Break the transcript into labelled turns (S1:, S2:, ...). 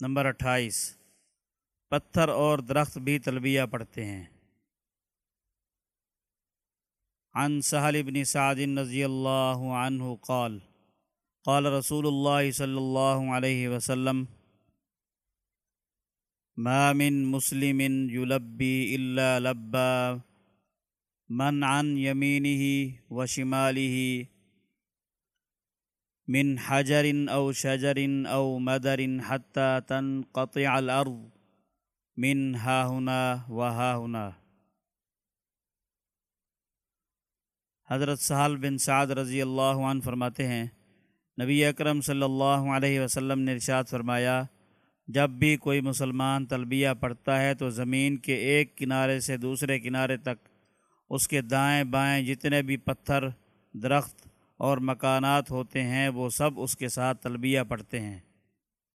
S1: Number اٹھائیس۔ پتھر اور درخت بھی تلبیہ پڑھتے ہیں۔ عن سہل بن سعد رضی اللہ عنہ قال قال رسول اللہ صلی اللہ علیہ وسلم، ما من مسلم يلبي الا لبى من عن يمينه وشماله من حجر او شجر او مدر حتى تنقطع الارض من ها هنا وها هنا. حضرت سہل بن سعد رضی اللہ عنہ فرماتے ہیں، نبی اکرم صلی اللہ علیہ وسلم نے ارشاد فرمایا، جب بھی کوئی مسلمان تلبیہ پڑھتا ہے تو زمین کے ایک کنارے سے دوسرے کنارے تک اس کے دائیں بائیں جتنے بھی پتھر، درخت اور مکانات ہوتے ہیں وہ سب اس کے ساتھ تلبیہ پڑھتے ہیں۔